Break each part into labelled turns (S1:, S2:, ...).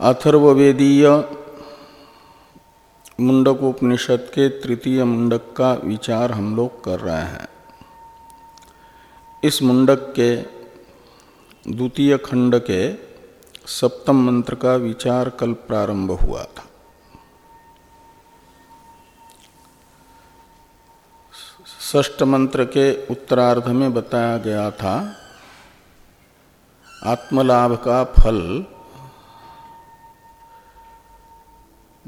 S1: अथर्ववेदीय मुंडकोपनिषद के तृतीय मुंडक का विचार हम लोग कर रहे हैं। इस मुंडक के द्वितीय खंड के सप्तम मंत्र का विचार कल प्रारंभ हुआ था। ष्ट मंत्र के उत्तरार्ध में बताया गया था, आत्मलाभ का फल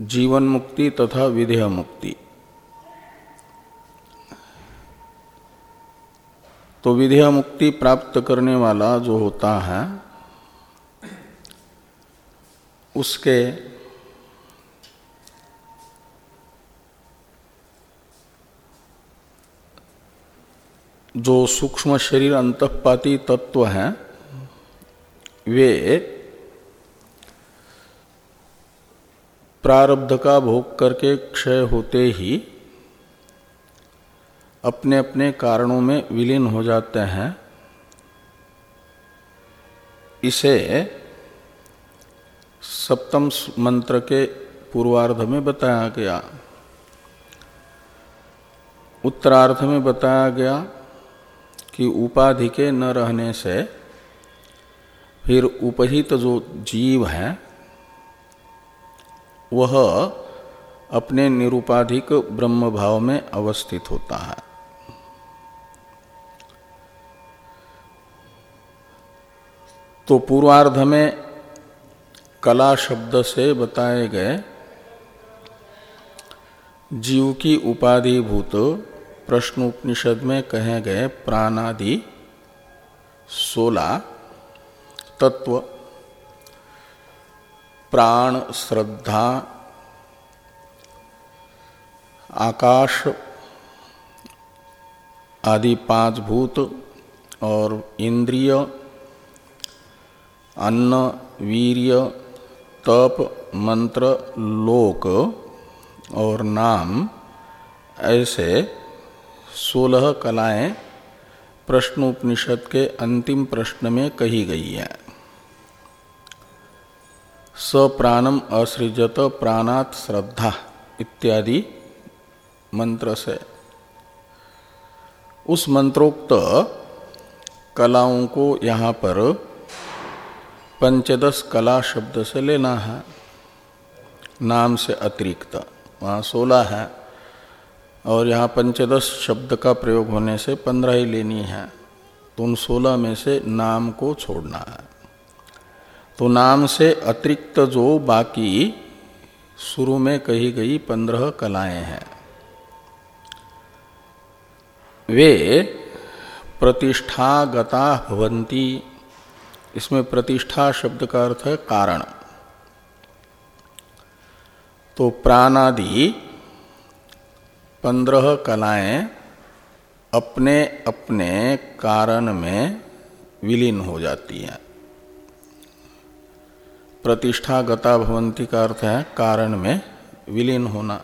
S1: जीवन मुक्ति तथा विधेय मुक्ति तो विधेय मुक्ति प्राप्त करने वाला जो होता है, उसके जो सूक्ष्म शरीर अंतपाती तत्व हैं, वे प्रारब्ध का भोग करके क्षय होते ही अपने अपने कारणों में विलीन हो जाते हैं। इसे सप्तम मंत्र के पूर्वार्ध में बताया गया। उत्तरार्ध में बताया गया कि उपाधि के न रहने से फिर उपहित जो जीव है वह अपने निरुपाधिक ब्रह्म भाव में अवस्थित होता है। तो पूर्वार्ध में कला शब्द से बताए गए जीव की उपाधिभूत प्रश्न उपनिषद में कहे गए प्राणादि सोलह तत्व प्राण श्रद्धा, आकाश आदि पाँच भूत और इंद्रिय, अन्न, वीर्य, तप, मंत्र, लोक और नाम, ऐसे सोलह कलाएँ प्रश्नोपनिषद के अंतिम प्रश्न में कही गई हैं। सप्राणम असृजत प्राणात श्रद्धा इत्यादि मंत्र से। उस मंत्रोक्त कलाओं को यहाँ पर पंचदश कला शब्द से लेना है। नाम से अतिरिक्त। वहाँ सोलह है। और यहाँ पंचदश शब्द का प्रयोग होने से पंद्रह ही लेनी है। तो उन सोलह में से नाम को छोड़ना है। तो नाम से अतिरिक्त जो बाकी शुरू में कही गई पंद्रह कलाएँ हैं। वे प्रतिष्ठागता भवंती। इसमें प्रतिष्ठा शब्द का अर्थ है कारण। तो प्राणादि पंद्रह कलाएँ अपने अपने कारण में विलीन हो जाती हैं। प्रतिष्ठा गता भवंती का अर्थ है कारण में विलीन होना।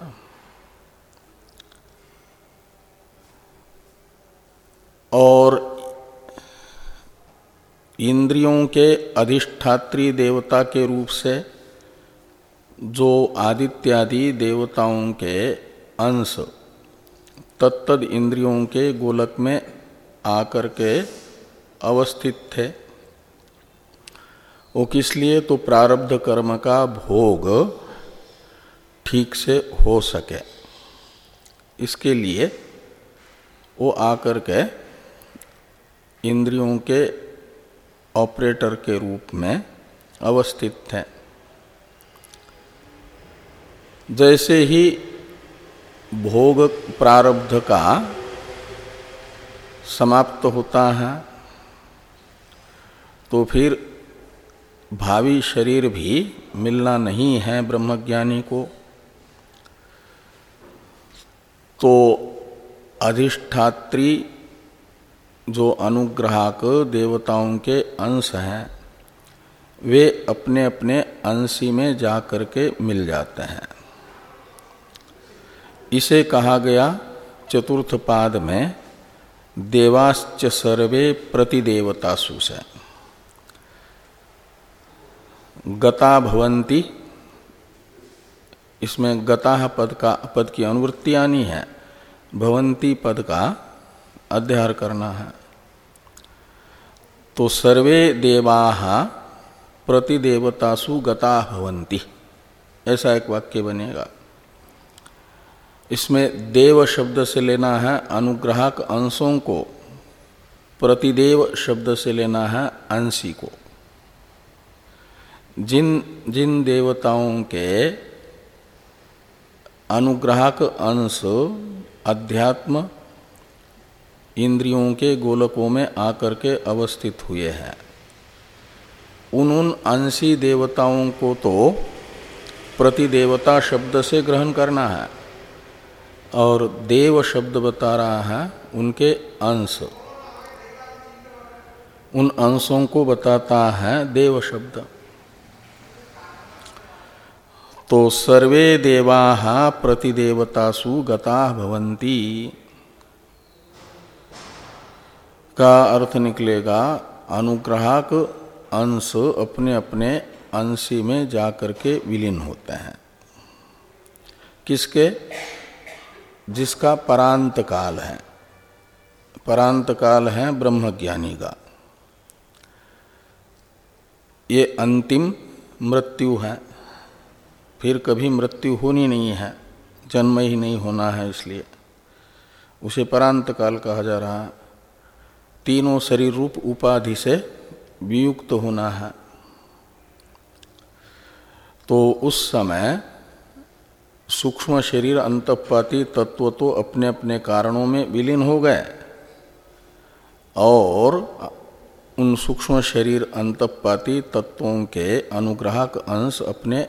S1: और इंद्रियों के अधिष्ठात्री देवता के रूप से जो आदित्यादि देवताओं के अंश तत्तद इंद्रियों के गोलक में आकर के अवस्थित थे। वो किस लिए? तो प्रारब्ध कर्म का भोग ठीक से हो सके। इसके लिए वो आकर के इंद्रियों के ऑपरेटर के रूप में अवस्थित थे जैसे ही भोग प्रारब्ध का समाप्त होता है तो फिर भावी शरीर भी मिलना नहीं है ब्रह्मज्ञानी को। तो अधिष्ठात्री जो अनुग्राहक देवताओं के अंश हैं, वे अपने अपने अंशी में जा कर के मिल जाते हैं। इसे कहा गया चतुर्थ पाद में देवाश्च सर्वे प्रतिदेवतासु से। गता भवंती इसमें गता पद का, पद की अनुवृत्ति आनी है। भवंती पद का अध्यार करना है। तो सर्वे देवा प्रतिदेवतासु गता भवंती ऐसा एक वाक्य बनेगा। इसमें देव शब्द से लेना है, अनुग्राहक अंशों को, प्रतिदेव शब्द से लेना है, अंशी को। जिन जिन देवताओं के अनुग्राहक अंश अध्यात्म इंद्रियों के गोलकों में आकर के अवस्थित हुए हैं। उन उन अंशी देवताओं को तो प्रतिदेवता शब्द से ग्रहण करना है और देव शब्द बता रहा है उनके अंश। उन अंशों को बताता है देव शब्द। तो सर्वे देवा प्रतिदेवतासु गता भवंती का अर्थ निकलेगा, अनुग्राहक अंश अपने अपने अंशी में जाकर के विलीन होते हैं। किसके? जिसका परांत काल है। परांत काल है ब्रह्मज्ञानी का। ये अंतिम मृत्यु है। फिर कभी मृत्यु होनी नहीं है, जन्म ही नहीं होना है इसलिए। उसे परांत काल कहा जा रहा है। तीनों शरीर रूप उपाधि से वियुक्त होना है। तो उस समय सूक्ष्म शरीर, अंतपाती तत्व तो अपने अपने कारणों में विलीन हो गए। और उन सूक्ष्म शरीर, अंतपाती तत्वों के अनुग्राहक अंश अपने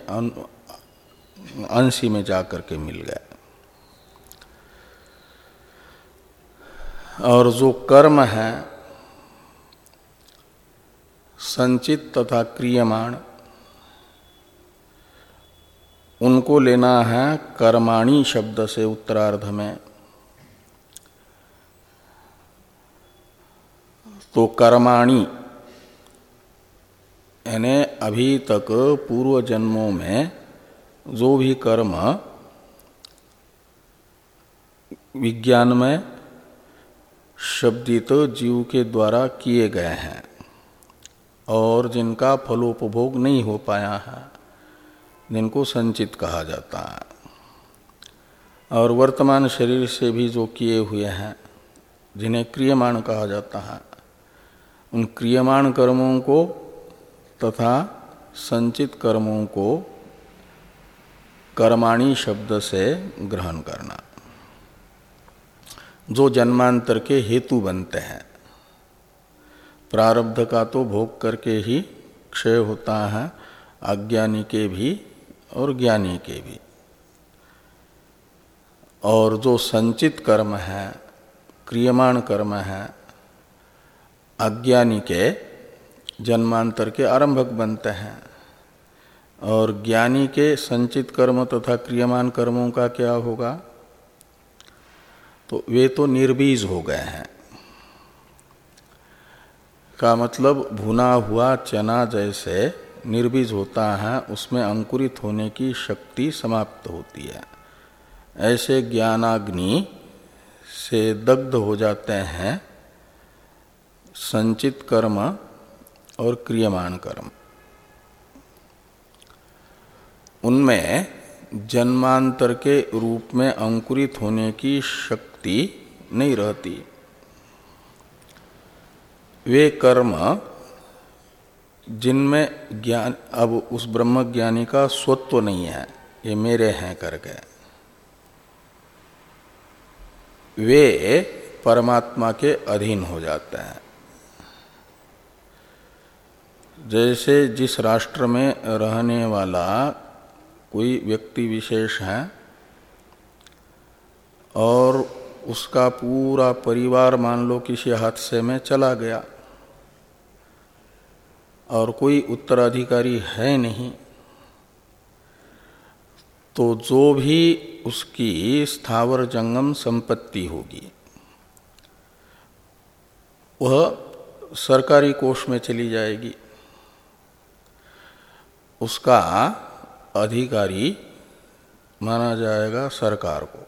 S1: अंशी में जाकर के मिल गए और जो कर्म है, संचित तथा क्रियमाण, उनको लेना है कर्माणी शब्द से उत्तरार्ध में। तो कर्माणी, यानी अभी तक पूर्व जन्मों में जो भी कर्म विज्ञान में शब्दित जीव के द्वारा किए गए हैं और जिनका फलोपभोग नहीं हो पाया है, जिनको संचित कहा जाता है। और वर्तमान शरीर से भी जो किए हुए हैं, जिन्हें क्रियमाण कहा जाता है, उन क्रियमाण कर्मों को तथा संचित कर्मों को कर्माणी शब्द से ग्रहण करना। जो जन्मांतर के हेतु बनते हैं, प्रारब्ध का तो भोग करके ही क्षय होता है, अज्ञानी के भी और ज्ञानी के भी। और जो संचित कर्म है, क्रियमाण कर्म है, अज्ञानी के जन्मांतर के आरंभक बनते हैं। और ज्ञानी के संचित कर्म तथा क्रियमान कर्मों का क्या होगा? तो वे तो निर्बीज हो गए हैं। का मतलब भुना हुआ चना जैसे निर्बीज होता है, उसमें अंकुरित होने की शक्ति समाप्त होती है। ऐसे ज्ञानाग्नि से दग्ध हो जाते हैं संचित कर्म और क्रियमान कर्म। उनमें जन्मांतर के रूप में अंकुरित होने की शक्ति नहीं रहती। वे कर्म जिनमें ज्ञान, अब उस ब्रह्म ज्ञानी का स्वत्व नहीं है, ये मेरे हैं करके। वे परमात्मा के अधीन हो जाते हैं। जैसे जिस राष्ट्र में रहने वाला कोई व्यक्ति विशेष है और उसका पूरा परिवार मान लो किसी हादसे में चला गया और कोई उत्तराधिकारी है नहीं तो जो भी उसकी स्थावर जंगम संपत्ति होगी, वह सरकारी कोष में चली जाएगी। उसका अधिकारी माना जाएगा सरकार को।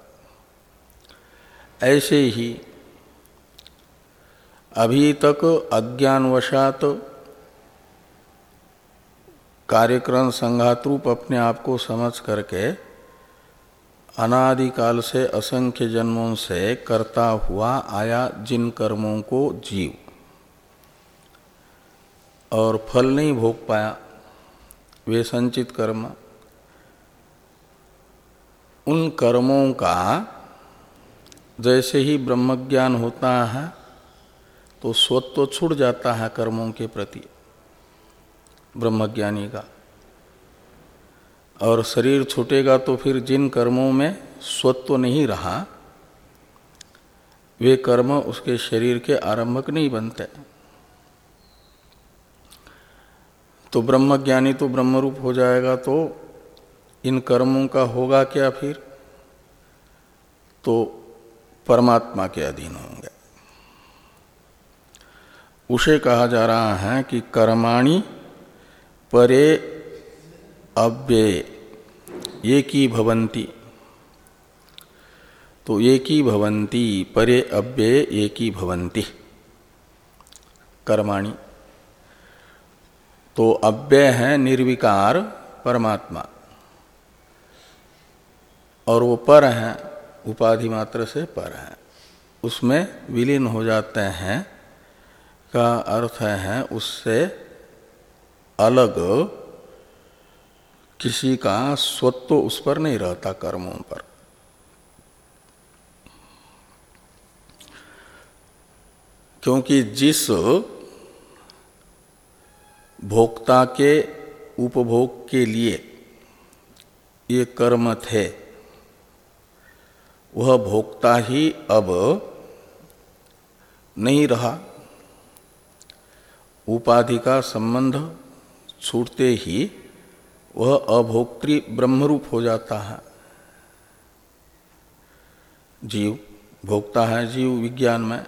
S1: ऐसे ही अभी तक अज्ञानवशात कार्यक्रम संघात रूप अपने आप को समझ करके अनादिकाल से असंख्य जन्मों से करता हुआ आया जिन कर्मों को जीव। और फल नहीं भोग पाया, वे संचित कर्म उन कर्मों का जैसे ही ब्रह्मज्ञान होता है तो स्वत्व छूट जाता है कर्मों के प्रति, ब्रह्मज्ञानी का। और शरीर छूटेगा तो फिर जिन कर्मों में स्वत्व नहीं रहा, वे कर्म उसके शरीर के आरंभक नहीं बनते। तो ब्रह्मज्ञानी तो ब्रह्मरूप हो जाएगा तो इन कर्मों का होगा क्या फिर? तो परमात्मा के अधीन होंगे। उसे कहा जा रहा है कि कर्माणी परे अव्यय ये की भवंती तो ये की भवंती परे अव्यय ये की भवंती कर्माणी। तो अव्यय है निर्विकार परमात्मा। और वो पर है, उपाधि मात्र से पर हैं। उसमें विलीन हो जाते हैं, का अर्थ है उससे अलग। किसी का स्वत्व उस पर नहीं रहता कर्मों पर। क्योंकि जिस भोक्ता के उपभोग के लिए ये कर्म थे वह भोक्ता ही अब नहीं रहा। उपाधि का संबंध छूटते ही वह अभोक्तृ ब्रह्मरूप हो जाता है। जीव भोक्ता है जीव विज्ञान में,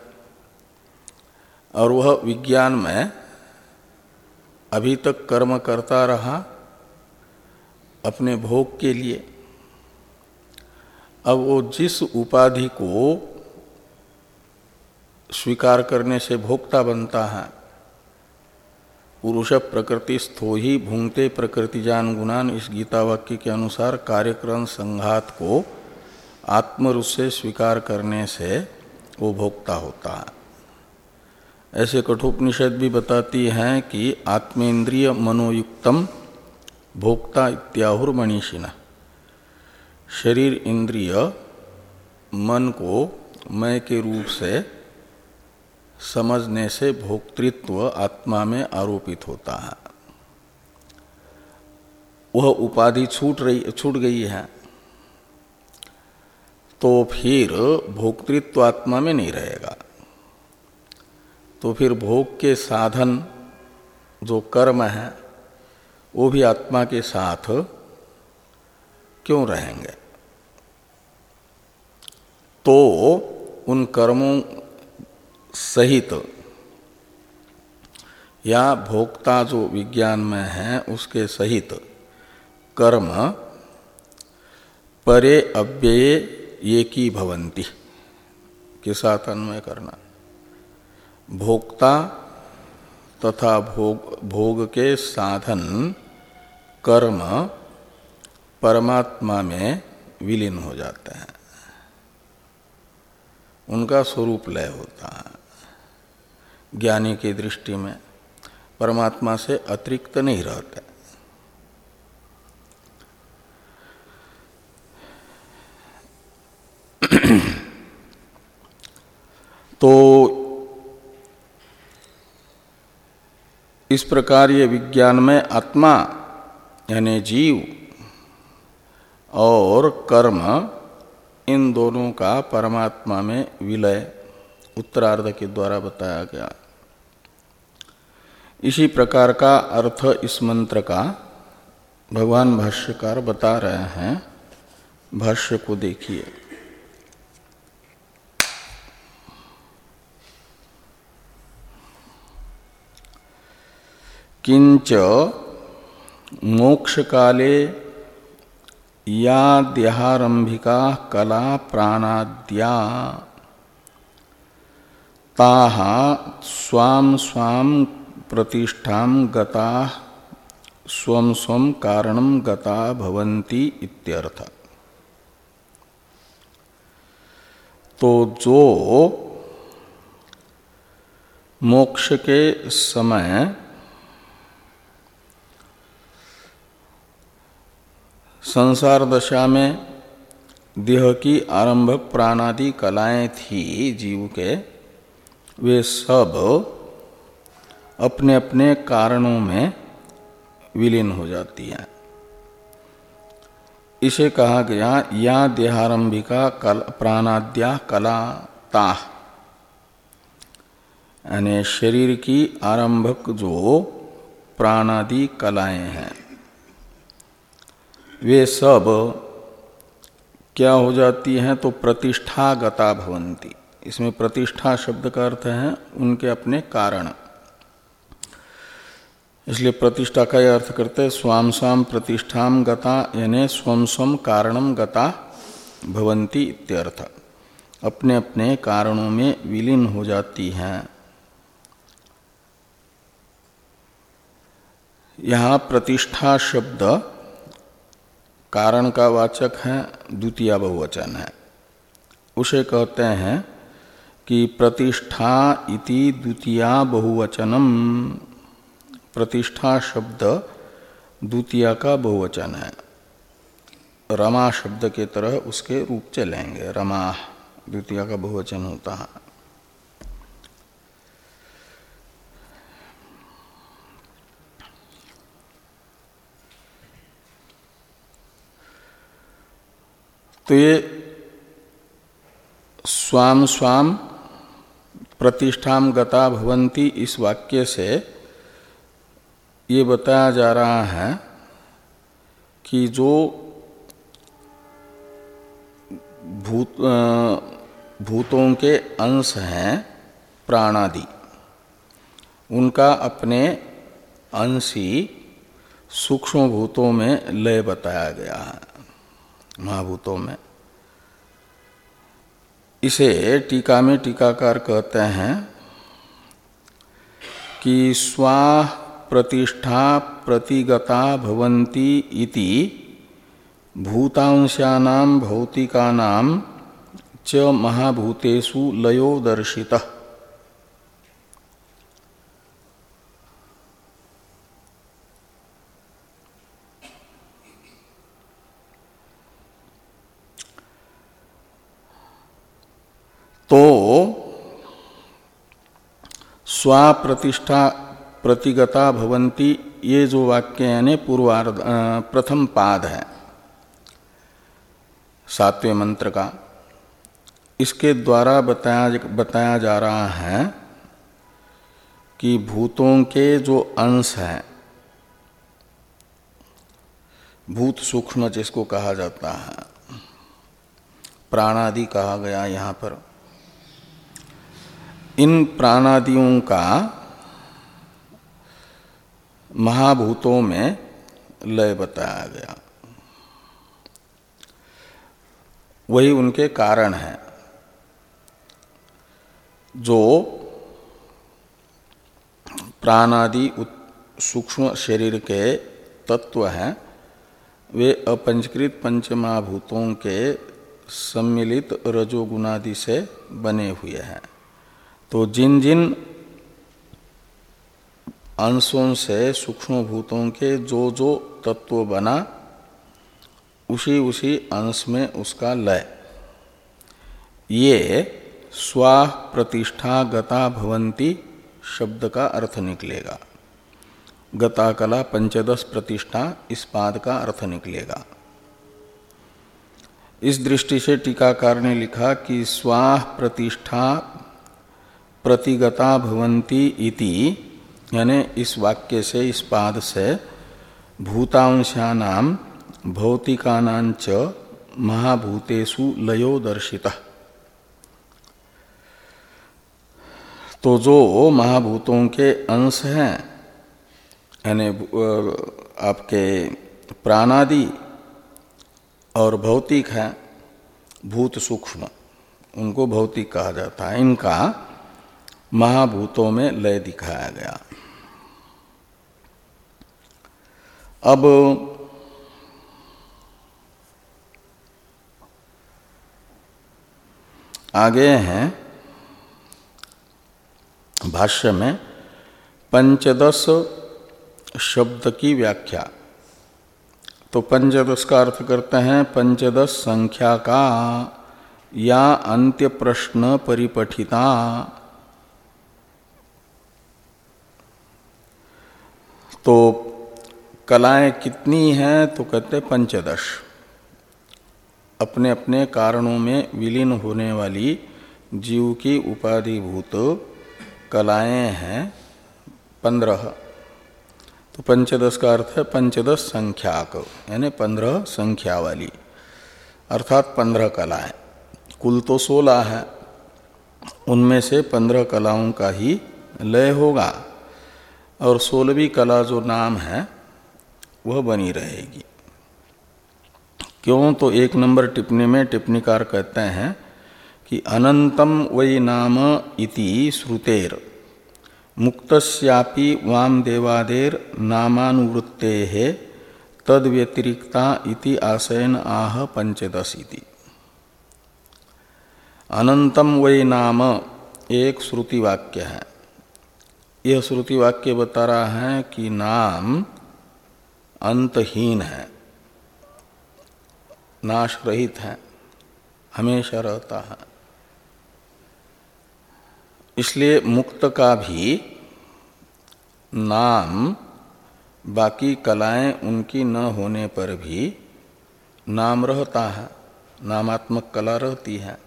S1: और वह विज्ञान में अभी तक कर्म करता रहा अपने भोग के लिए। अब वो जिस उपाधि को स्वीकार करने से भोक्ता बनता है, पुरुष प्रकृति स्थो ही भूंगते प्रकृति जान गुणान इस गीता वाक्य के अनुसार कार्यक्रम संघात को आत्मरूप से स्वीकार करने से वो भोक्ता होता है। ऐसे कठोपनिषद भी बताती हैं कि आत्मेन्द्रिय मनोयुक्तम भोक्ता इत्याहुर्मणिषिण शरीर इंद्रिय मन को मय के रूप से समझने से भोक्तृत्व आत्मा में आरोपित होता है। वह उपाधि छूट रही, छूट गई है। तो फिर भोक्तृत्व आत्मा में नहीं रहेगा। तो फिर भोग के साधन जो कर्म है, वो भी आत्मा के साथ क्यों रहेंगे? तो उन कर्मों सहित या भोक्ता जो विज्ञान में है, उसके सहित कर्म परे अव्यय ये की भवंती के साथ अन्वय करना। भोक्ता तथा भोग भोग के साधन कर्म परमात्मा में विलीन हो जाते हैं। उनका स्वरूप लय होता है। ज्ञानी की दृष्टि में परमात्मा से अतिरिक्त नहीं रहते। तो इस प्रकार ये विज्ञान में आत्मा, यानी जीव, और कर्म इन दोनों का परमात्मा में विलय उत्तरार्ध के द्वारा बताया गया। इसी प्रकार का अर्थ इस मंत्र का भगवान भाष्यकार बता रहे हैं। भाष्य को देखिए। किंच मोक्ष काले या देहारंभिका कला प्राणाद्या। ताहा स्वाम स्वाम प्रतिष्ठा गता स्वम स्वम कारणम गता भवंती इत्यर्थ। तो जो मोक्ष के समय संसार दशा में देह की आरंभक प्राणादि कलाएँ थी जीव के। वे सब अपने अपने कारणों में विलीन हो जाती हैं। इसे कहा गया, या देहारंभिका कल प्राणाद्या कला ता। यानी शरीर की आरंभक जो प्राणादि कलाएँ हैं। वे सब क्या हो जाती हैं तो प्रतिष्ठा गता भवंती इसमें प्रतिष्ठा शब्द का अर्थ है उनके अपने कारण। इसलिए प्रतिष्ठा का यह अर्थ करते हैं, स्वाम स्वाम प्रतिष्ठा गता, यानी स्वम स्वम कारणम गता भवंती इत्यर्थ। अपने अपने कारणों में विलीन हो जाती हैं। यहाँ प्रतिष्ठा शब्द कारण का वाचक है, द्वितीय बहुवचन है। उसे कहते हैं कि प्रतिष्ठा इति द्वितीया बहुवचनम। प्रतिष्ठा शब्द द्वितीय का बहुवचन है। रमा शब्द के तरह उसके रूप चलेंगे। रमा, द्वितीय का बहुवचन होता है। तो ये स्वाम स्वाम प्रतिष्ठा गता भवंती इस वाक्य से ये बताया जा रहा है कि जो भूत भूतों के अंश हैं प्राणादि, उनका अपने अंशी सूक्ष्म भूतों में लय बताया गया है। महाभूतों में। इसे टीका में टीकाकार कहते हैं कि स्वा प्रतिष्ठा प्रतिगता भवंती इति भूतांशानाम भौतिकानाम च महाभूतेषु लयो दर्शितः तो स्वाप्रतिष्ठा प्रतिगता भवंती ये जो वाक्य यानी पूर्वार्ध प्रथम पाद है। सातवें मंत्र का। इसके द्वारा बताया बताया जा रहा है कि भूतों के जो अंश हैं, भूत सूक्ष्म जिसको कहा जाता है, प्राणादि कहा गया यहाँ पर। इन प्राणादियों का महाभूतों में लय बताया गया। वही उनके कारण है, जो प्राणादि सूक्ष्म शरीर के तत्व हैं, वे अपंचकृत पंचमहाभूतों के सम्मिलित रजोगुणादि से बने हुए हैं। तो जिन जिन अंशों से सूक्ष्म भूतों के जो जो तत्व बना, उसी उसी अंश में उसका लय। ये स्वा प्रतिष्ठा गता भवंती शब्द का अर्थ निकलेगा। गता कला पंचदश प्रतिष्ठा इस पाद का अर्थ निकलेगा। इस दृष्टि से टीकाकार ने लिखा कि स्वाह प्रतिष्ठा प्रतिगता भवंती इति, यानी इस वाक्य से, इस पाद से भूतांशानाम भौतिकानांच महाभूतेषु लयो दर्शिता तो जो महाभूतों के अंश हैं, यानी आपके प्राणादि और भौतिक हैं, भूत सूक्ष्म, उनको भौतिक कहा जाता है। इनका महाभूतों में लय दिखाया गया। अब आगे हैं भाष्य में पंचदश शब्द की व्याख्या। तो पंचदश का अर्थ करते हैं, पंचदश संख्या का या अंत्य प्रश्न परिपठिता। तो कलाएँ कितनी हैं तो कहते हैं पंचदश। अपने अपने कारणों में विलीन होने वाली जीव की उपाधिभूत कलाएँ हैं पंद्रह। तो पंचदश का अर्थ है पंचदश संख्याक, यानी पंद्रह संख्या वाली। अर्थात पंद्रह कलाएँ। कुल तो सोलह है। उनमें से पंद्रह कलाओं का ही लय होगा। और सोलहवीं कला जो नाम है, वह बनी रहेगी। क्यों? तो एक नंबर टिप्पणी में टिप्पणीकार कहते हैं कि अनंतम वै नाम इति श्रुतेर, मुक्तस्यापि वामदेवादेर नामानुवृत्ते है तद व्यतिरिक्ता इति आशयन आह पंचदश इति अनंतम वै नाम एक श्रुति वाक्य है। यह श्रुति वाक्य बता रहा है कि नाम अंतहीन है नाश रहित है, हमेशा रहता है। इसलिए मुक्त का भी नाम, बाकी कलाएँ उनकी न होने पर भी नाम रहता है, नामात्मक कला रहती है।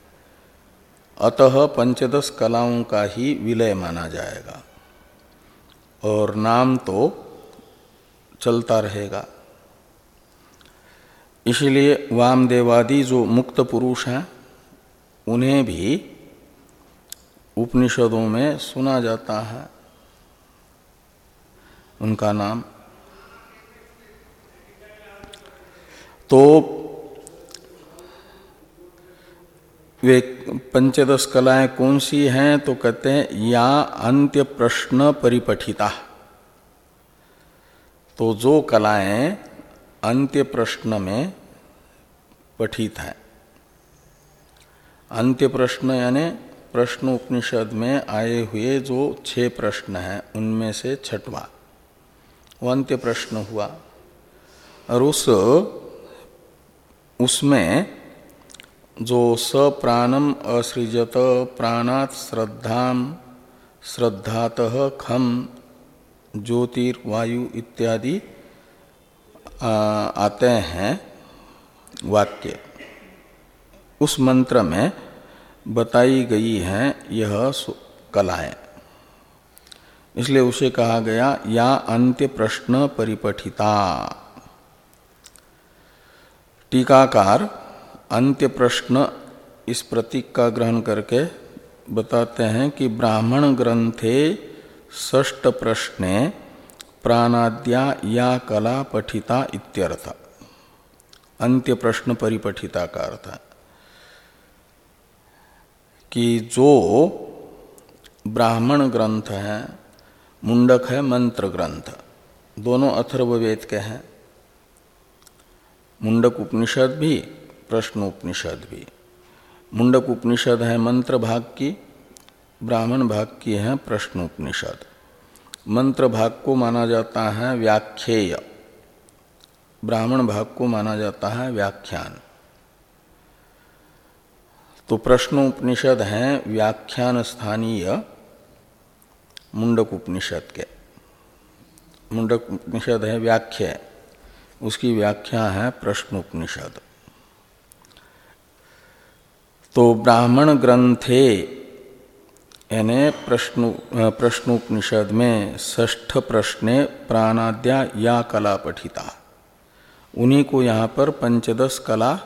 S1: अतः पंचदश कलाओं का ही विलय माना जाएगा। और नाम तो चलता रहेगा। इसलिए वामदेवादि जो मुक्त पुरुष हैं, उन्हें भी उपनिषदों में सुना जाता है। उनका नाम तो वे पंचदश कलाएँ कौन सी हैं? तो कहते हैं, या अंत्य प्रश्न परिपठिता। तो जो कलाएँ अंत्य प्रश्न में पठित है। अंत्य प्रश्न यानी प्रश्न उपनिषद में आए हुए जो छह प्रश्न हैं, उनमें से छठवा, वो अंत्य प्रश्न हुआ। और उस, उसमें जो स प्राणम असृजत प्राणात श्रद्धा श्रद्धात खम, ज्योतिर्वायु इत्यादि आते हैं वाक्य। उस मंत्र में बताई गई हैं यह कलाएँ इसलिए उसे कहा गया, या अंत्य प्रश्न परिपठिता। टीकाकार अंत्य प्रश्न इस प्रतीक का ग्रहण करके बताते हैं कि ब्राह्मण ग्रंथे ष्ट प्रश्ने प्राणाद्या या कला पठिता इत्यर्थ। अंत्य प्रश्न परिपठिता का अर्थ। कि जो ब्राह्मण ग्रंथ है, मुंडक है, मंत्र ग्रंथ, दोनों अथर्ववेद के हैं। मुंडक उपनिषद भी प्रश्न उपनिषद भी। मुंडक उपनिषद है मंत्र भाग की, ब्राह्मण भाग की है प्रश्न उपनिषद मंत्र भाग को माना जाता है व्याख्येय। ब्राह्मण भाग को माना जाता है व्याख्यान। तो प्रश्न उपनिषद है व्याख्यान स्थानीय मुंडक उपनिषद के। मुंडक उपनिषद है व्याख्या। उसकी व्याख्या है प्रश्न उपनिषद तो ब्राह्मण ग्रंथे, यानी प्रश्न प्रश्नोपनिषद में ष्ठ प्रश्ने प्राणाद्या या कला पठिता। उन्हीं को यहाँ पर पंचदश कला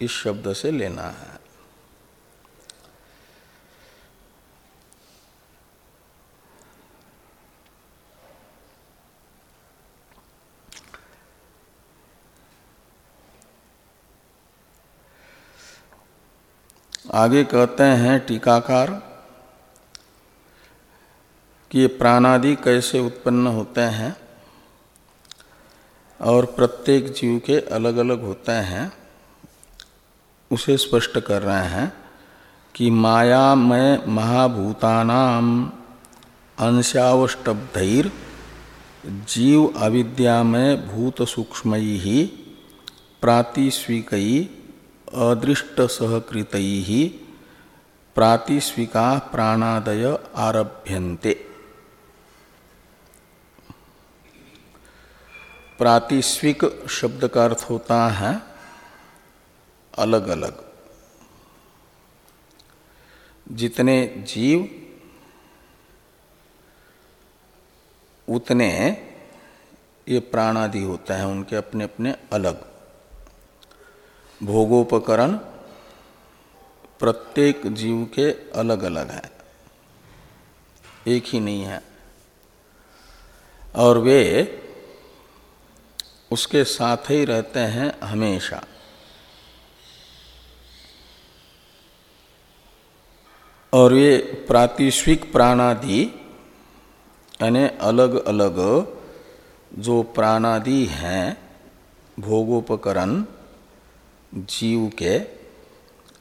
S1: इस शब्द से लेना है। आगे कहते हैं टीकाकार कि ये प्राणादि कैसे उत्पन्न होते हैं और प्रत्येक जीव के अलग अलग होते हैं, उसे स्पष्ट कर रहे हैं कि माया में महाभूतानाम अंशावष्टब्धर जीव अविद्यामय भूत सूक्ष्म ही अदृष्ट सहकृत ही प्रातिस्विका प्राणादय आरभ्यन्ते। प्रातिस्विक शब्द का अर्थ होता है अलग अलग जितने जीव, उतने ये प्राणादि होते हैं, उनके अपने अपने अलग। भोगोपकरण प्रत्येक जीव के अलग अलग है। एक ही नहीं है। और वे उसके साथ ही रहते हैं हमेशा। और ये प्रातिश्विक प्राणादि, यानी अलग अलग जो प्राणादि हैं, भोगोपकरण जीव के,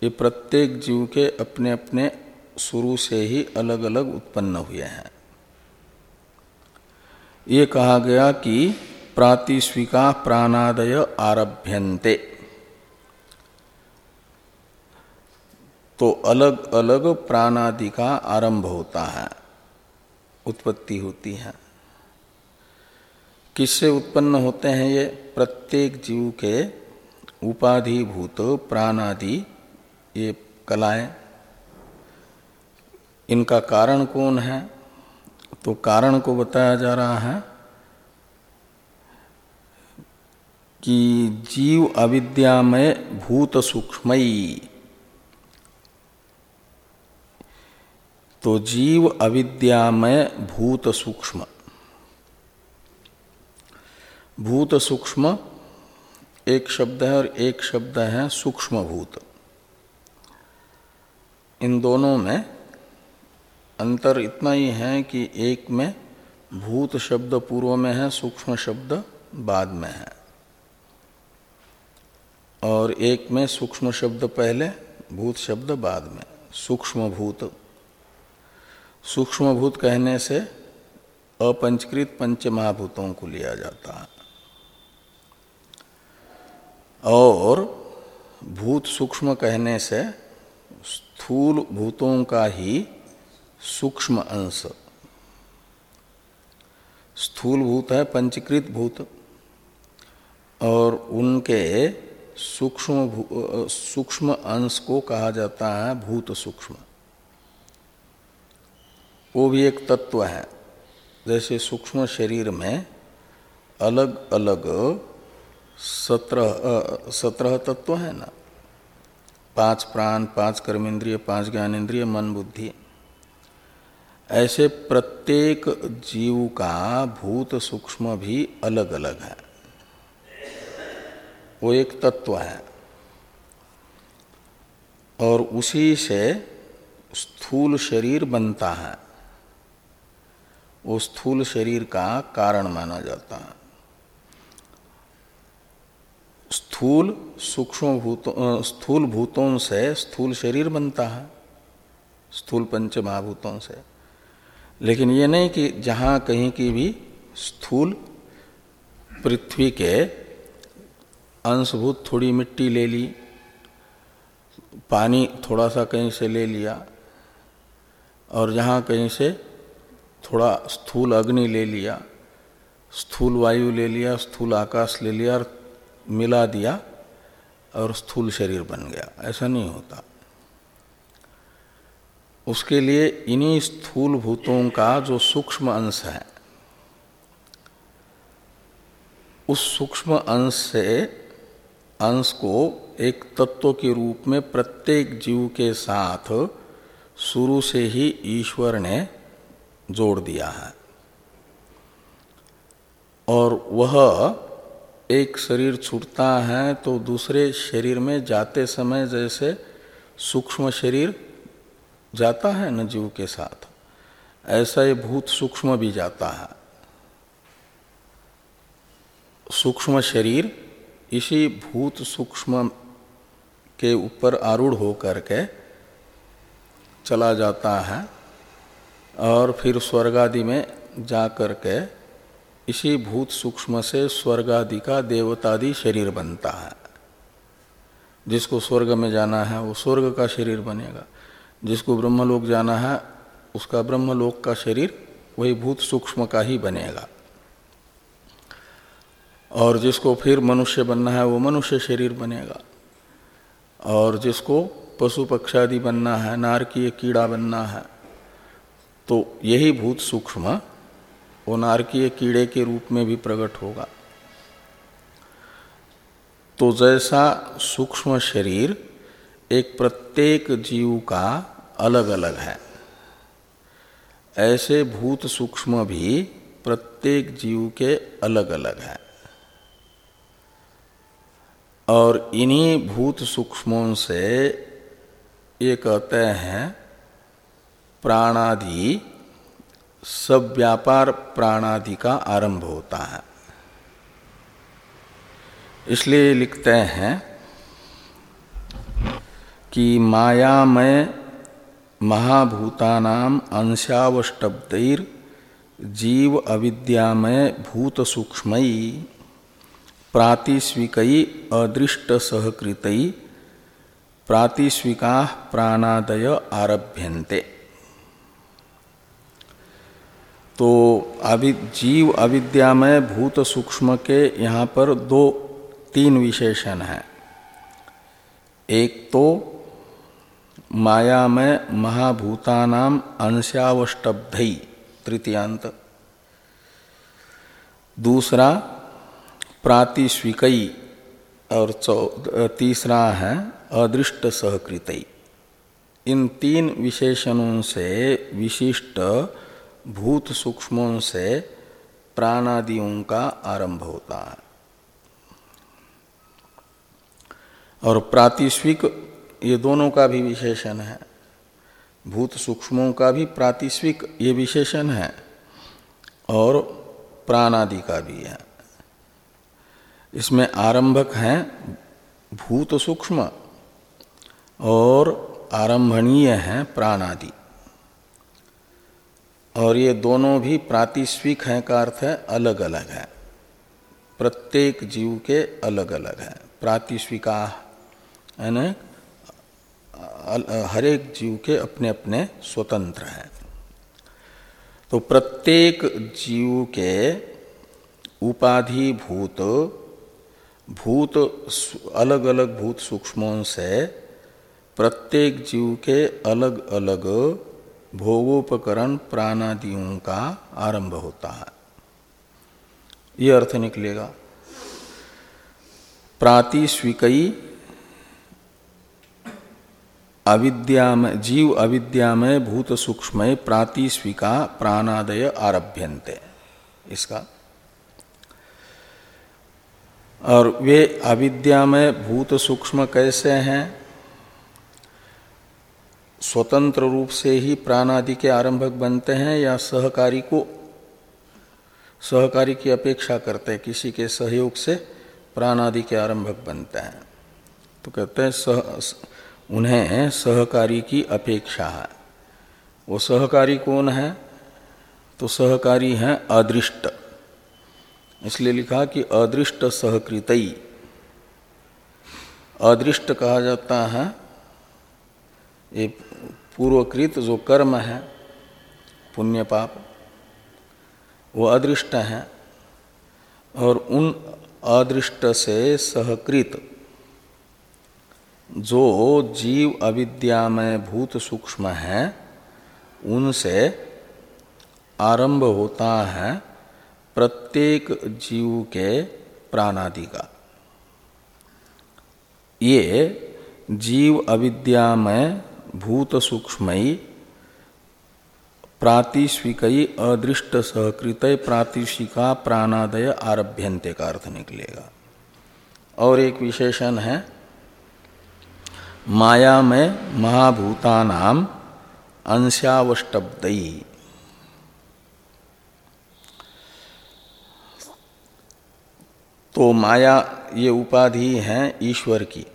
S1: ये प्रत्येक जीव के अपने अपने शुरू से ही अलग अलग उत्पन्न हुए हैं। ये कहा गया कि प्रातिस्विका प्राणादय आरभ्यन्ते। तो अलग अलग प्राणादि का आरंभ होता है, उत्पत्ति होती है। किससे उत्पन्न होते हैं ये? प्रत्येक जीव के उपाधिभूत, प्राणादि, ये कलाएँ। इनका कारण कौन है? तो कारण को बताया जा रहा है कि जीव अविद्यामय भूत सूक्ष्मयी। तो जीव अविद्यामय भूत सूक्ष्म। भूत सूक्ष्म एक शब्द है और एक शब्द है सूक्ष्म भूत इन दोनों में अंतर इतना ही है कि एक में भूत शब्द पूर्व में है, सूक्ष्म शब्द बाद में है। और एक में सूक्ष्म शब्द पहले, भूत शब्द बाद में। सूक्ष्म भूत सूक्ष्म भूत कहने से अपंचकृत पंच महाभूतों को लिया जाता है। और भूत सूक्ष्म कहने से स्थूल भूतों का ही सूक्ष्म अंश। स्थूल भूत है, पंचकृत भूत। और उनके सूक्ष्म सूक्ष्म अंश को कहा जाता है भूत सूक्ष्म। वो भी एक तत्व है। जैसे सूक्ष्म शरीर में अलग अलग सत्रह सत्रह तत्व है ना? पाँच प्राण, पाँच कर्मेंद्रिय, पाँच ज्ञानेन्द्रिय मन, बुद्धि। ऐसे प्रत्येक जीव का भूत सूक्ष्म भी अलग अलग है। वो एक तत्व है। और उसी से स्थूल शरीर बनता है। वो स्थूल शरीर का कारण माना जाता है। स्थूल सूक्ष्म भूतों स्थूल भूतों से स्थूल शरीर बनता है, स्थूल पंच महाभूतों से। लेकिन ये नहीं कि जहाँ कहीं की भी स्थूल पृथ्वी के अंशभूत थोड़ी मिट्टी ले ली, पानी थोड़ा सा कहीं से ले लिया, और जहाँ कहीं से थोड़ा स्थूल अग्नि ले लिया, स्थूल वायु ले लिया, स्थूल आकाश ले लिया, और मिला दिया और स्थूल शरीर बन गया। ऐसा नहीं होता। उसके लिए इन्हीं स्थूल भूतों का जो सूक्ष्म अंश है, उस सूक्ष्म अंश से अंश को एक तत्व के रूप में प्रत्येक जीव के साथ शुरू से ही ईश्वर ने जोड़ दिया है। और वह एक शरीर छूटता है तो दूसरे शरीर में जाते समय जैसे सूक्ष्म शरीर जाता है न जीव के साथ, ऐसा ये भूत सूक्ष्म भी जाता है। सूक्ष्म शरीर इसी भूत सूक्ष्म के ऊपर आरूढ़ होकर के चला जाता है और फिर स्वर्ग आदि में जा कर के इसी भूत सूक्ष्म से स्वर्ग आदि का देवतादि शरीर बनता है। जिसको स्वर्ग में जाना है, वो स्वर्ग का शरीर बनेगा। जिसको ब्रह्मलोक जाना है, उसका ब्रह्मलोक का शरीर वही भूत सूक्ष्म का ही बनेगा। और जिसको फिर मनुष्य बनना है, वो मनुष्य शरीर बनेगा। और जिसको पशु पक्षादि बनना है नारकीय कीड़ा बनना है तो यही भूत सूक्ष्म वो नारकीय कीड़े के रूप में भी प्रकट होगा। तो जैसा सूक्ष्म शरीर एक प्रत्येक जीव का अलग अलग है, ऐसे भूत सूक्ष्म भी प्रत्येक जीव के अलग अलग है। और इन्हीं भूत सूक्ष्मों से ये कहते हैं प्राणादि सब व्यापार प्राणादि का आरंभ होता है। इसलिए लिखते हैं कि मायामय महाभूतानाम अंशावष्टब्दैर जीव अविद्यामय भूत सूक्ष्मयी प्रातिस्विकई अदृष्ट सहकृतई प्रातिस्विका प्राणादय आरभ्यन्ते। तो अभि जीव अविद्यामय भूत सूक्ष्म के यहाँ पर दो, तीन विशेषण हैं। एक तो माया मायामय महाभूतानाम अंशावष्टब्धई तृतीयांत। दूसरा प्रातिस्विकई और तीसरा है अदृष्ट सहकृतई इन तीन विशेषणों से विशिष्ट भूत सूक्ष्मों से प्राणादियों का आरंभ होता है। और प्रातिस्विक ये दोनों का भी विशेषण है। भूत सूक्ष्मों का भी प्रातिस्विक ये विशेषण है और प्राणादि का भी है। इसमें आरंभक हैं भूत सूक्ष्म और आरंभणीय हैं प्राणादि। और ये दोनों भी प्रातिस्विक हैं का अर्थ है अलग अलग है। प्रत्येक जीव के अलग अलग है प्रातिस्विका यानी हरेक जीव के अपने अपने स्वतंत्र हैं। तो प्रत्येक जीव के उपाधि भूत भूत अलग अलग भूत सूक्ष्मों से प्रत्येक जीव के अलग अलग भोगोपकरण प्राणादियों का आरंभ होता है। ये अर्थ निकलेगा। प्रातिस्विकई अविद्या में जीव अविद्या में भूत सूक्ष्म प्रातिस्विका प्राणादय आरभ्यंते इसका और वे अविद्या में भूत सूक्ष्म कैसे हैं? स्वतंत्र रूप से ही प्राण आदि के आरंभक बनते हैं या सहकारी को सहकारी की अपेक्षा करते हैं, किसी के सहयोग से प्राण आदि के आरंभक बनते हैं। तो कहते हैं सह उन्हें सहकारी की अपेक्षा। है वो सहकारी कौन है? तो सहकारी हैं अदृष्ट। इसलिए लिखा कि अदृष्ट सहकृतई। अदृष्ट कहा जाता है, ये पूर्वकृत जो कर्म है, पुण्य पाप, वो अदृष्ट है और उन अदृष्ट से सहकृत। जो जीव अविद्यामय भूत सूक्ष्म है, उनसे आरंभ होता है प्रत्येक जीव के प्राणादि का। ये जीव अविद्यामय भूत सूक्ष्मयी प्रातिस्विकई अदृष्ट सहकृत प्रातिशिका प्राणादय आरभ्यंते का अर्थ निकलेगा। और एक विशेषण है माया में महाभूता अंशावष्टब्दयी तो माया ये उपाधि है ईश्वर की।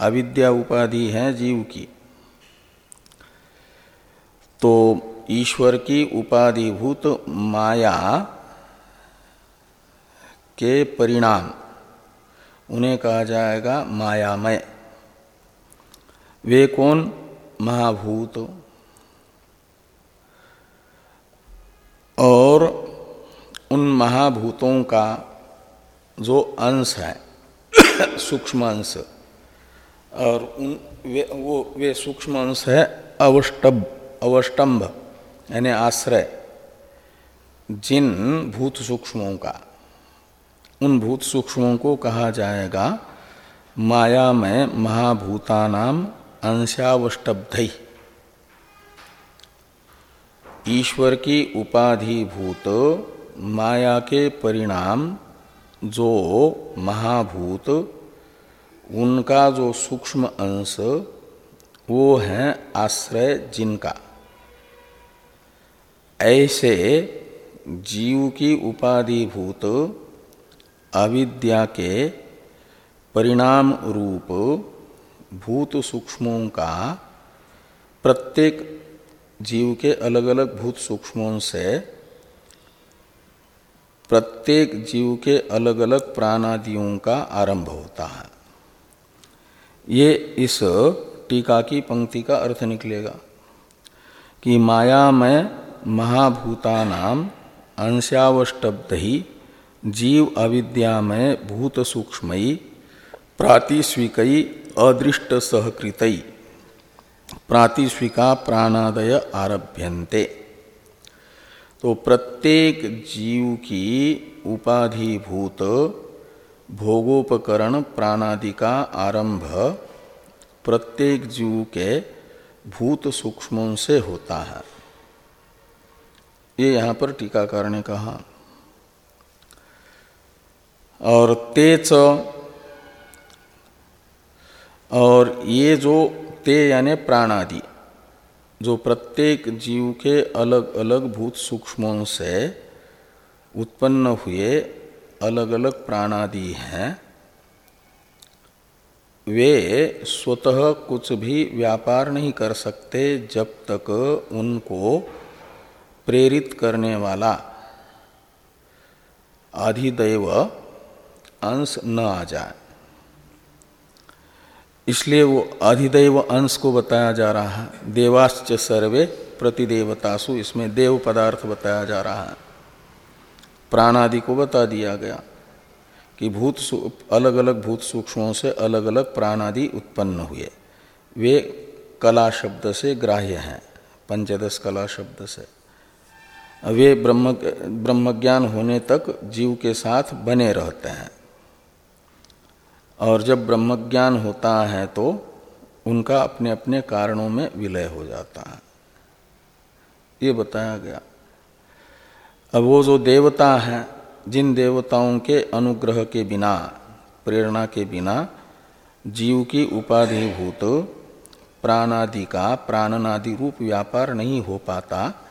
S1: अविद्या उपाधि है जीव की। तो ईश्वर की उपाधिभूत माया के परिणाम, उन्हें कहा जाएगा मायामय। वे कौन? महाभूत। और उन महाभूतों का जो अंश है, सूक्ष्म अंश और उन, वे, वो, वे सूक्ष्म अंश है अवष्टभ अवष्टम्भ यानी आश्रय। जिन भूत सूक्ष्मों का, उन भूत सूक्ष्मों को कहा जाएगा माया में महाभूतानाम अंशावष्टब्ध। ईश्वर की उपाधिभूत, माया के परिणाम, जो महाभूत उनका जो सूक्ष्म अंश, वो है आश्रय जिनका। ऐसे जीव की उपाधिभूत अविद्या के परिणाम रूप भूत सूक्ष्मों का प्रत्येक जीव के अलग अलग भूत सूक्ष्मों से प्रत्येक जीव के अलग अलग प्राणादियों का आरंभ होता है। ये इस टीका की पंक्ति का अर्थ निकलेगा कि माया में महाभूता नाम अंशावष्टब्ध ही जीव अविद्या में भूत सूक्ष्मयी प्रातिस्विकई अदृष्ट सहकृतई प्रातिस्विका प्राणादय आरभ्यन्ते। तो प्रत्येक जीव की उपाधिभूत भोगोपकरण प्राणादि का आरंभ प्रत्येक जीव के भूत सूक्ष्मों से होता है। ये यहाँ पर टीकाकार ने कहा। और तेच और ये जो ते यानी प्राणादि, जो प्रत्येक जीव के अलग अलग भूत सूक्ष्मों से उत्पन्न हुए अलग अलग प्राणादि हैं, वे स्वतः कुछ भी व्यापार नहीं कर सकते जब तक उनको प्रेरित करने वाला अधिदैव अंश न आ जाए। इसलिए वो अधिदैव अंश को बताया जा रहा है। देवाश्च सर्वे प्रतिदेवतासु, इसमें देव पदार्थ बताया जा रहा है। प्राणादि को बता दिया गया कि भूत अलग अलग भूत सूक्ष्मों से अलग अलग प्राणादि उत्पन्न हुए। वे कला शब्द से ग्राह्य हैं, पंचदश कला शब्द से। वे ब्रह्म, ब्रह्मज्ञान होने तक जीव के साथ बने रहते हैं। और जब ब्रह्मज्ञान होता है तो उनका अपने अपने कारणों में विलय हो जाता है। ये बताया गया। अब वो जो देवता हैं, जिन देवताओं के अनुग्रह के बिना, प्रेरणा के बिना, जीव की उपाधिभूत, प्राणादि का प्राणनादि रूप व्यापार नहीं हो पाता,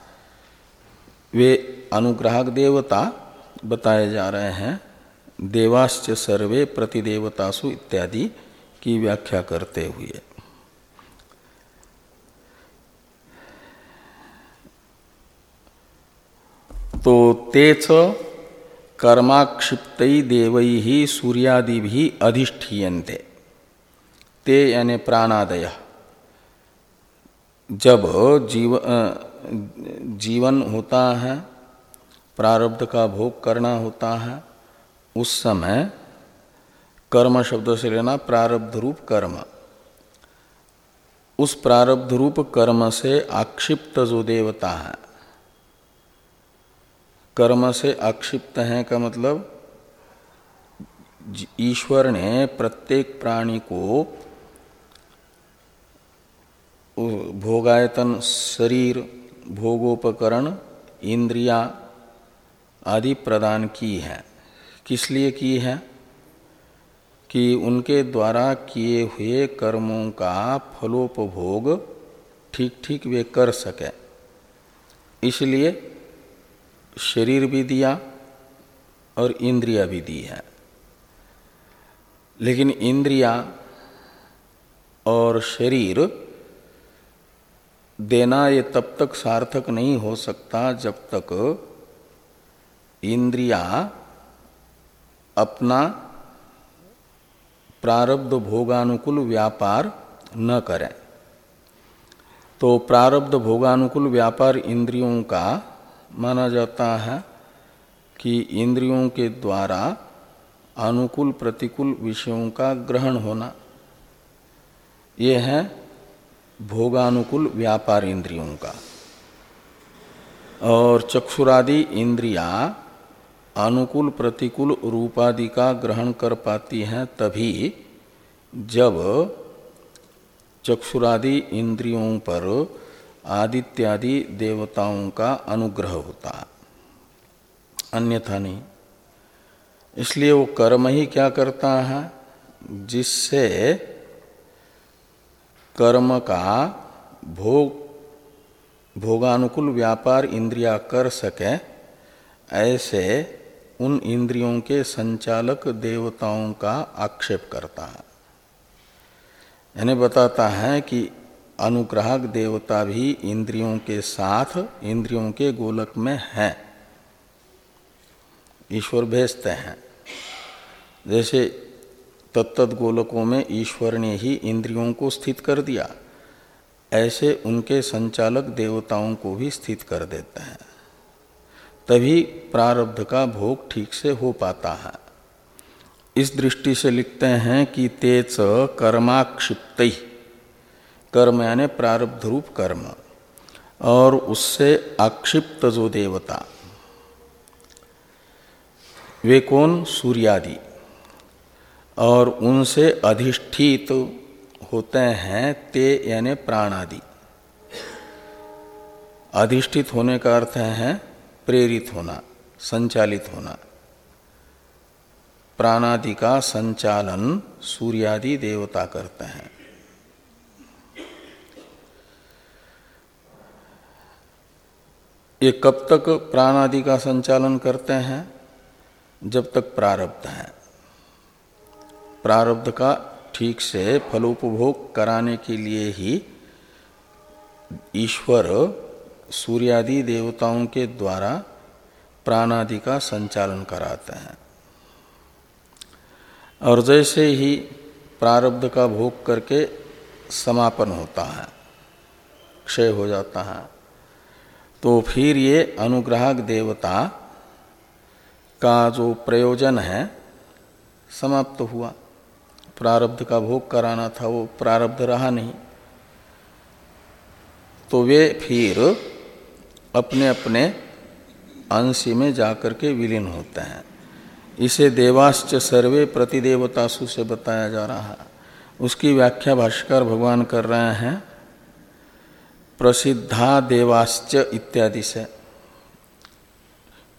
S1: वे अनुग्राहक देवता बताए जा रहे हैं, देवाश्च सर्वे प्रतिदेवतासु इत्यादि की व्याख्या करते हुए। तो तेच कर्माक्षिप्त देव ही सूर्यादि भी अधिष्ठीयते ते यानी प्राणादय। जब जीव जीवन होता है, प्रारब्ध का भोग करना होता है, उस समय कर्म शब्द से लेना प्रारब्ध रूप कर्म। उस प्रारब्ध रूप कर्म से आक्षिप्त जो देवता है कर्म से आक्षिप्त है का मतलब ईश्वर ने प्रत्येक प्राणी को भोगायतन शरीर, भोगोपकरण, इंद्रिया आदि प्रदान की है। किस लिए की है? कि उनके द्वारा किए हुए कर्मों का फलोपभोग ठीक ठीक वे कर सके। इसलिए शरीर भी दिया और इंद्रिया भी दी है। लेकिन इंद्रिया और शरीर देना ये तब तक सार्थक नहीं हो सकता जब तक इंद्रिया अपना प्रारब्ध भोगानुकूल व्यापार न करें। तो प्रारब्ध भोगानुकूल व्यापार इंद्रियों का माना जाता है कि इंद्रियों के द्वारा अनुकूल प्रतिकूल विषयों का ग्रहण होना। ये है भोगानुकूल व्यापार इंद्रियों का। और चक्षुरादि इंद्रिया अनुकूल प्रतिकूल रूपादि का ग्रहण कर पाती हैं तभी जब चक्षुरादि इंद्रियों पर आदित्यादि देवताओं का अनुग्रह होता। अन्यथा नहीं। इसलिए वो कर्म ही क्या करता है? जिससे कर्म का भोग, भोगानुकूल व्यापार इंद्रिया कर सके, ऐसे उन इंद्रियों के संचालक देवताओं का आक्षेप करता है। यानी बताता है कि अनुग्राहक देवता भी इंद्रियों के साथ इंद्रियों के गोलक में है। ईश्वर भेजते हैं। जैसे तत्त गोलकों में ईश्वर ने ही इंद्रियों को स्थित कर दिया, ऐसे उनके संचालक देवताओं को भी स्थित कर देते हैं। तभी प्रारब्ध का भोग ठीक से हो पाता है। इस दृष्टि से लिखते हैं कि तेज कर्माक्षिप्त कर्म यानी प्रारब्ध रूप कर्म, और उससे आक्षिप्त जो देवता, वे कौन? सूर्यादि। और उनसे अधिष्ठित होते हैं ते यानी प्राण आदि अधिष्ठित होने का अर्थ है प्रेरित होना, संचालित होना। प्राणादि का संचालन सूर्यादि देवता करते हैं। ये कब तक प्राण आदि का संचालन करते हैं? जब तक प्रारब्ध है। प्रारब्ध का ठीक से फलोपभोग कराने के लिए ही ईश्वर सूर्यादि देवताओं के द्वारा प्राणादि का संचालन कराते हैं। और जैसे ही प्रारब्ध का भोग करके समापन होता है, क्षय हो जाता है तो फिर ये अनुग्राहक देवता का जो प्रयोजन है, समाप्त तो हुआ। प्रारब्ध का भोग कराना था, वो प्रारब्ध रहा नहीं। तो वे फिर अपने अपने अंशी में जाकर के विलीन होते हैं। इसे देवाश्च सर्वे प्रतिदेवतासु से बताया जा रहा है। उसकी व्याख्या भाष्कर भगवान कर रहे हैं। प्रसिद्धा देवाश्च इत्यादि से।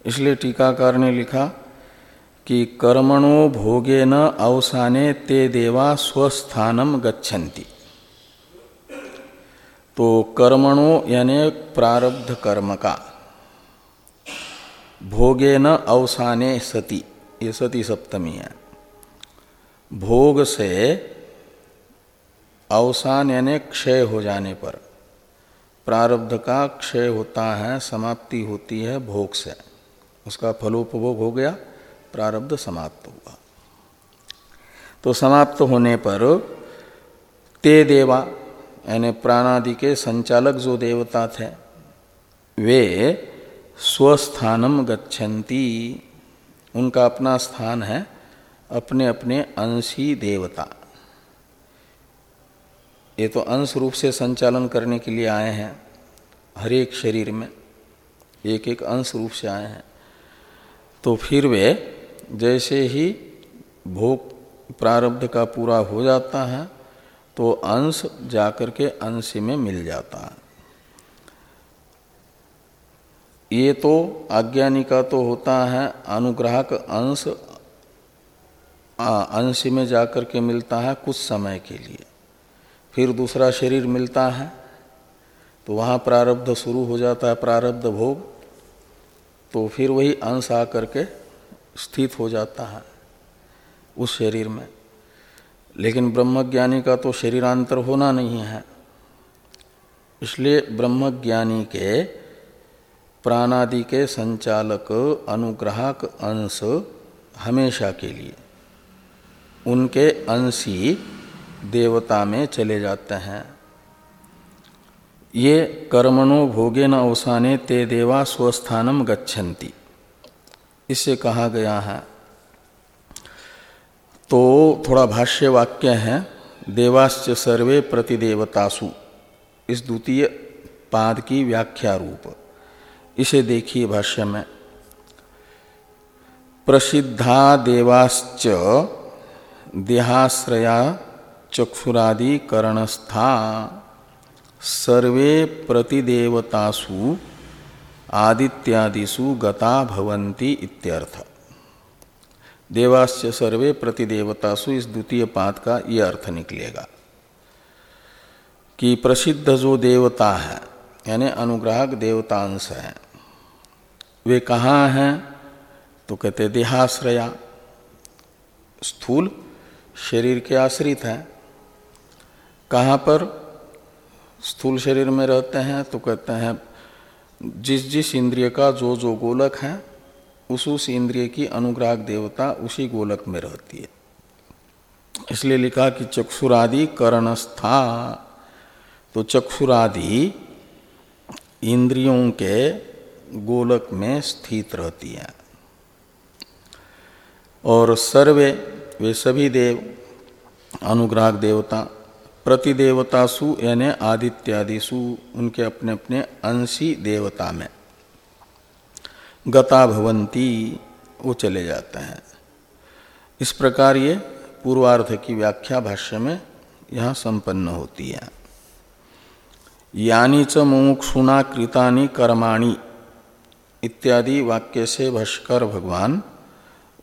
S1: इसलिए टीकाकार ने लिखा कि कर्मणो भोगे न अवसाने ते देवा स्वस्थानम गच्छन्ति। तो कर्मणो यानी प्रारब्ध कर्म का। भोगे न अवसाने सती, ये सती सप्तमी है। भोग से अवसान यानी क्षय हो जाने पर प्रारब्ध का क्षय होता है, समाप्ति होती है भोग से। उसका फलोपभोग हो गया, प्रारब्ध समाप्त हुआ। तो समाप्त होने पर ते देवा, यानी प्राणादि के संचालक जो देवता थे, वे स्वस्थानम गच्छन्ति। उनका अपना स्थान है अपने अपने अंशी देवता। ये तो अंश रूप से संचालन करने के लिए आए हैं, हर एक शरीर में, एक एक अंश रूप से आए हैं। तो फिर वे जैसे ही भोग प्रारब्ध का पूरा हो जाता है तो अंश जाकर के अंश में मिल जाता है। ये तो अज्ञानी का तो होता है, अनुग्राहक अंश अंश में जाकर के मिलता है कुछ समय के लिए। फिर दूसरा शरीर मिलता है तो वहाँ प्रारब्ध शुरू हो जाता है, प्रारब्ध भोग तो फिर वही अंश आकर के स्थित हो जाता है उस शरीर में। लेकिन ब्रह्मज्ञानी का तो शरीरांतर होना नहीं है, इसलिए ब्रह्मज्ञानी के प्राणादि के संचालक, अनुग्राहक अंश हमेशा के लिए, उनके अंशी देवता में चले जाते हैं। ये कर्मणो भोगे न अवसाने, ते देवा स्वस्थानम गच्छन्ति। इससे कहा गया है। तो थोड़ा भाष्य वाक्य है, देवाश्च सर्वे प्रतिदेवतासु। इस द्वितीय पाद की व्याख्या रूप। इसे देखिए भाष्य में। प्रसिद्धा देवाश्च देहाश्रया चक्षुरादि करणस्था सर्वे प्रतिदेवतासु आदित्यादिषु गता भवन्ति इत्यर्थ। देवास्य सर्वे प्रतिदेवतासु इस द्वितीय पाद का ये अर्थ निकलेगा। कि प्रसिद्ध जो देवता है, यानी अनुग्राहक देवतांश है, वे कहाँ हैं? तो कहते देहाश्रया। स्थूल शरीर के आश्रित हैं। कहाँ पर? स्थूल शरीर में रहते हैं तो कहते हैं, जिस जिस इंद्रिय का जो जो गोलक है, उस उस इंद्रिय की अनुग्राहक देवता उसी गोलक में रहती है। इसलिए लिखा कि चक्षुरादि करणस्था। तो चक्षुरादि इंद्रियों के गोलक में स्थित रहती है। और सर्वे, वे सभी देव अनुग्राहक देवता प्रतिदेवतासु यानी आदित्यादिसु, उनके अपने अपने अंशी देवता में। गता भवंती, वो चले जाते हैं। इस प्रकार ये पूर्वार्ध की व्याख्या भाष्य में यहाँ संपन्न होती है। यानी च मुमुक्षुणा कृतानि कर्माणि, इत्यादि वाक्य से भाष्कर भगवान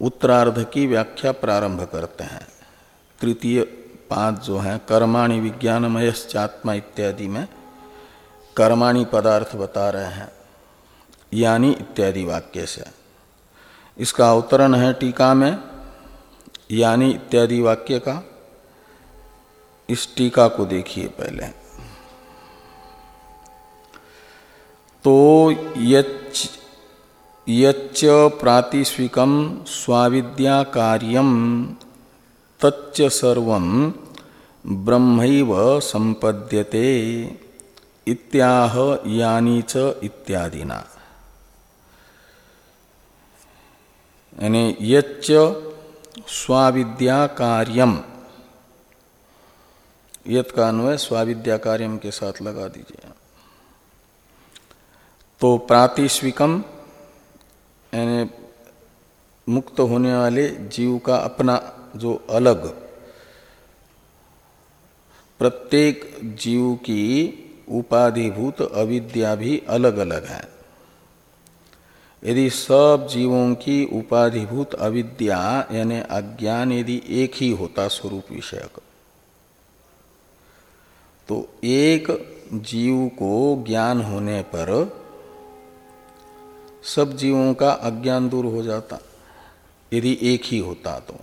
S1: उत्तरार्ध की व्याख्या प्रारंभ करते हैं। तृतीय पाँच जो है, कर्माणि विज्ञानमयश्चात्मा इत्यादि में कर्माणि पदार्थ बता रहे हैं, यानी इत्यादि वाक्य से। इसका अवतरण है टीका में, यानी इत्यादि वाक्य का। इस टीका को देखिए पहले। तो यच्च यच्च प्रातिस्विकम स्वाविद्या कार्यम तच्च सर्व ब्रह्मैव संपद्यते इत्याह यानी च इत्यादिना। यानी यच्च स्वाविद्या कार्यम यत का अन्वय स्वाविद्या कार्यम के साथ लगा दीजिए। तो प्रातिस्विकम यानी मुक्त होने वाले जीव का अपना जो अलग। प्रत्येक जीव की उपाधिभूत अविद्या भी अलग अलग है। यदि सब जीवों की उपाधिभूत अविद्या, यानी अज्ञान, यदि एक ही होता स्वरूप विषयक तो एक जीव को ज्ञान होने पर सब जीवों का अज्ञान दूर हो जाता, यदि एक ही होता तो।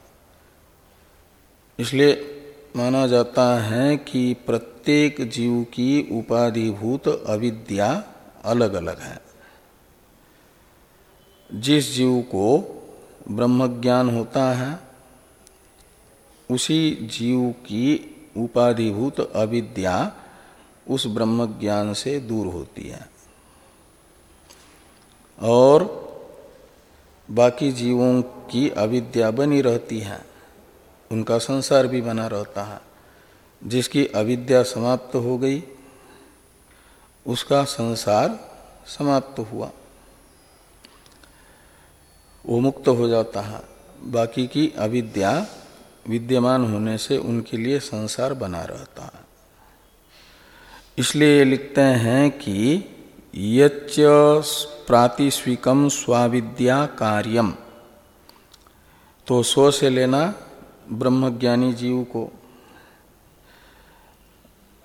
S1: इसलिए माना जाता है कि प्रत्येक जीव की उपाधिभूत अविद्या अलग अलग है। जिस जीव को ब्रह्मज्ञान होता है, उसी जीव की उपाधिभूत अविद्या उस ब्रह्मज्ञान से दूर होती है। और बाकी जीवों की अविद्या बनी रहती है। उनका संसार भी बना रहता है। जिसकी अविद्या समाप्त हो गई, उसका संसार समाप्त हुआ। वो मुक्त हो जाता है। बाकी की अविद्या विद्यमान होने से उनके लिए संसार बना रहता है। इसलिए लिखते हैं कि यच्च प्रातिस्विकम स्वाविद्या कार्यम तो स्व से लेना ब्रह्मज्ञानी जीव को।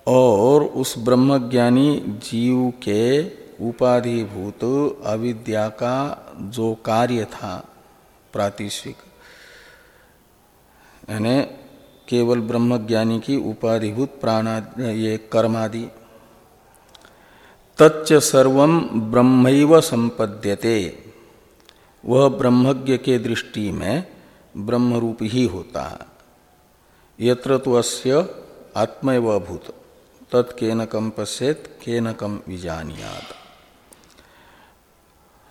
S1: और उस ब्रह्मज्ञानी जीव के उपाधिभूत अविद्या का जो कार्य था प्रातिशिक यानी केवल ब्रह्मज्ञानी की उपाधिभूत प्राणा, ये कर्मादि, तच्च सर्व ब्रह्म संपद्यते। वह ब्रह्मज्ञ के दृष्टि में ब्रह्मरूप ही होता है। यत्र तो अस्य आत्मैव भूत तत्केन कम पश्येत, केन कम विजानियात।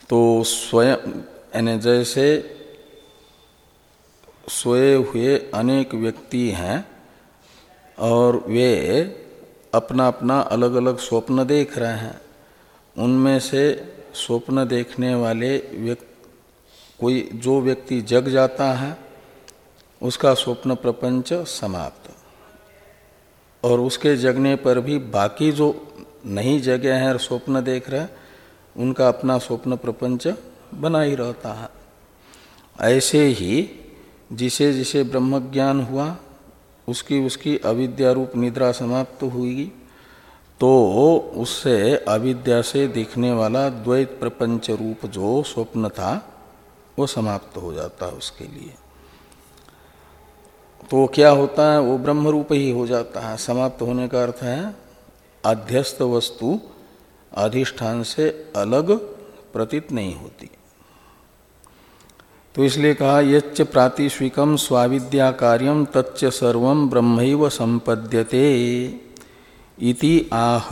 S1: तो स्वयं, यानी जैसे सोए हुए अनेक व्यक्ति हैं, और वे अपना अपना अलग अलग स्वप्न देख रहे हैं। उनमें से स्वप्न देखने वाले व्यक्ति कोई जो व्यक्ति जग जाता है, उसका स्वप्न प्रपंच समाप्त। और उसके जगने पर भी बाकी जो नहीं जगे हैं और स्वप्न देख रहे हैं, उनका अपना स्वप्न प्रपंच बना ही रहता है। ऐसे ही जिसे जिसे ब्रह्म ज्ञान हुआ, उसकी उसकी अविद्या रूप निद्रा समाप्त हुई तो उससे अविद्या से दिखने वाला द्वैत प्रपंच रूप जो स्वप्न था वो समाप्त हो जाता है उसके लिए। तो क्या होता है? वो ब्रह्म रूप ही हो जाता है। समाप्त होने का अर्थ है, अध्यस्त वस्तु अधिष्ठान से अलग प्रतीत नहीं होती। तो इसलिए कहा, यच्च प्रातिश्विकम स्वाविद्या कार्यम तच्च सर्व ब्रह्म संपद्यते इति आह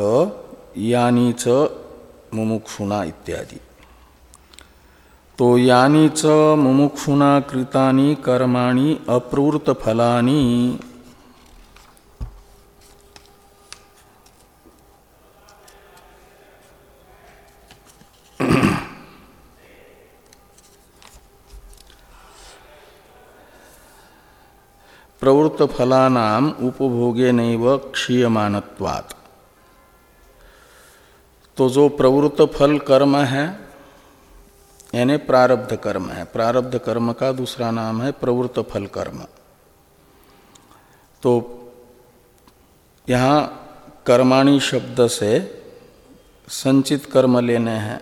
S1: यानी च मुमुक्षुना इत्यादि। तो यानी च मुमुक्षुना कृतानि कर्माणि अप्रवृत फलानि। प्रवृत्त फलानाम उपभोगे नैव क्षीयमानत्वात्। तो जो प्रवृत्त फल कर्म है यानी प्रारब्ध कर्म है। प्रारब्ध कर्म का दूसरा नाम है प्रवृत्त फल कर्म। तो यहाँ कर्माणी शब्द से संचित कर्म लेने हैं,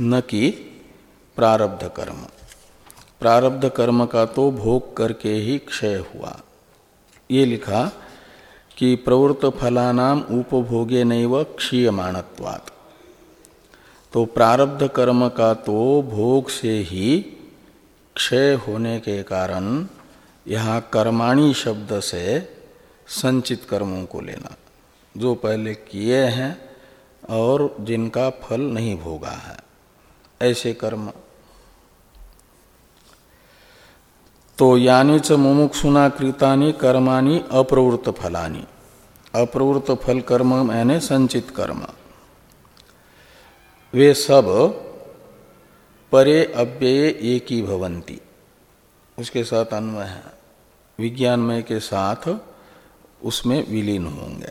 S1: न कि प्रारब्ध कर्म। प्रारब्ध कर्म का तो भोग करके ही क्षय हुआ। ये लिखा कि प्रवृत्त फलानाम उपभोगे नैव क्षीयमाणत्वात्। तो प्रारब्ध कर्म का तो भोग से ही क्षय होने के कारण यहाँ कर्माणी शब्द से संचित कर्मों को लेना। जो पहले किए हैं और जिनका फल नहीं भोगा है, ऐसे कर्म। तो यानी च मुमुक्षुना कृतानि कर्माणी अप्रवृत्त फलानी। अप्रवृत्त फल कर्म यानी संचित कर्म। वे सब परे अव्यय एक ही भवंती उसके साथ अन्वय है। विज्ञानमय के साथ उसमें विलीन होंगे।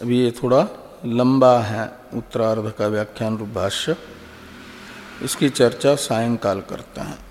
S1: अभी ये थोड़ा लंबा है उत्तरार्ध का व्याख्यान रूप भाष्य। इसकी चर्चा सायंकाल करते हैं।